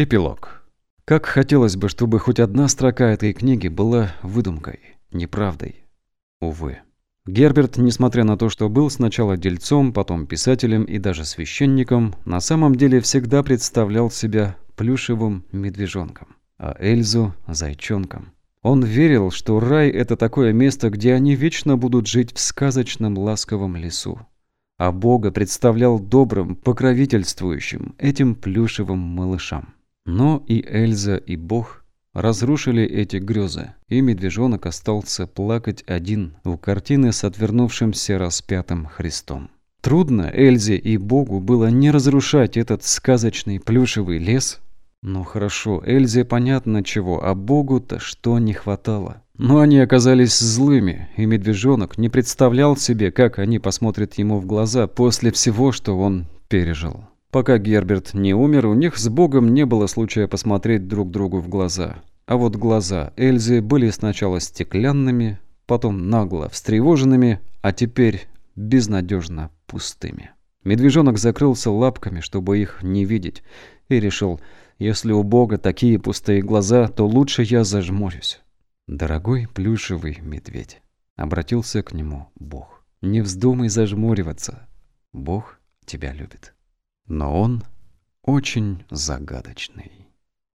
Эпилог. Как хотелось бы, чтобы хоть одна строка этой книги была выдумкой, неправдой. Увы. Герберт, несмотря на то, что был сначала дельцом, потом писателем и даже священником, на самом деле всегда представлял себя плюшевым медвежонком, а Эльзу – зайчонком. Он верил, что рай – это такое место, где они вечно будут жить в сказочном ласковом лесу. А Бога представлял добрым, покровительствующим этим плюшевым малышам. Но и Эльза, и Бог разрушили эти грезы, и медвежонок остался плакать один у картины с отвернувшимся распятым Христом. Трудно Эльзе и Богу было не разрушать этот сказочный плюшевый лес. Ну хорошо, Эльзе понятно чего, а Богу-то что не хватало. Но они оказались злыми, и медвежонок не представлял себе, как они посмотрят ему в глаза после всего, что он пережил. Пока Герберт не умер, у них с Богом не было случая посмотреть друг другу в глаза. А вот глаза Эльзы были сначала стеклянными, потом нагло встревоженными, а теперь безнадежно пустыми. Медвежонок закрылся лапками, чтобы их не видеть, и решил, если у Бога такие пустые глаза, то лучше я зажмурюсь. «Дорогой плюшевый медведь», — обратился к нему Бог, — «не вздумай зажмуриваться. Бог тебя любит» но он очень загадочный.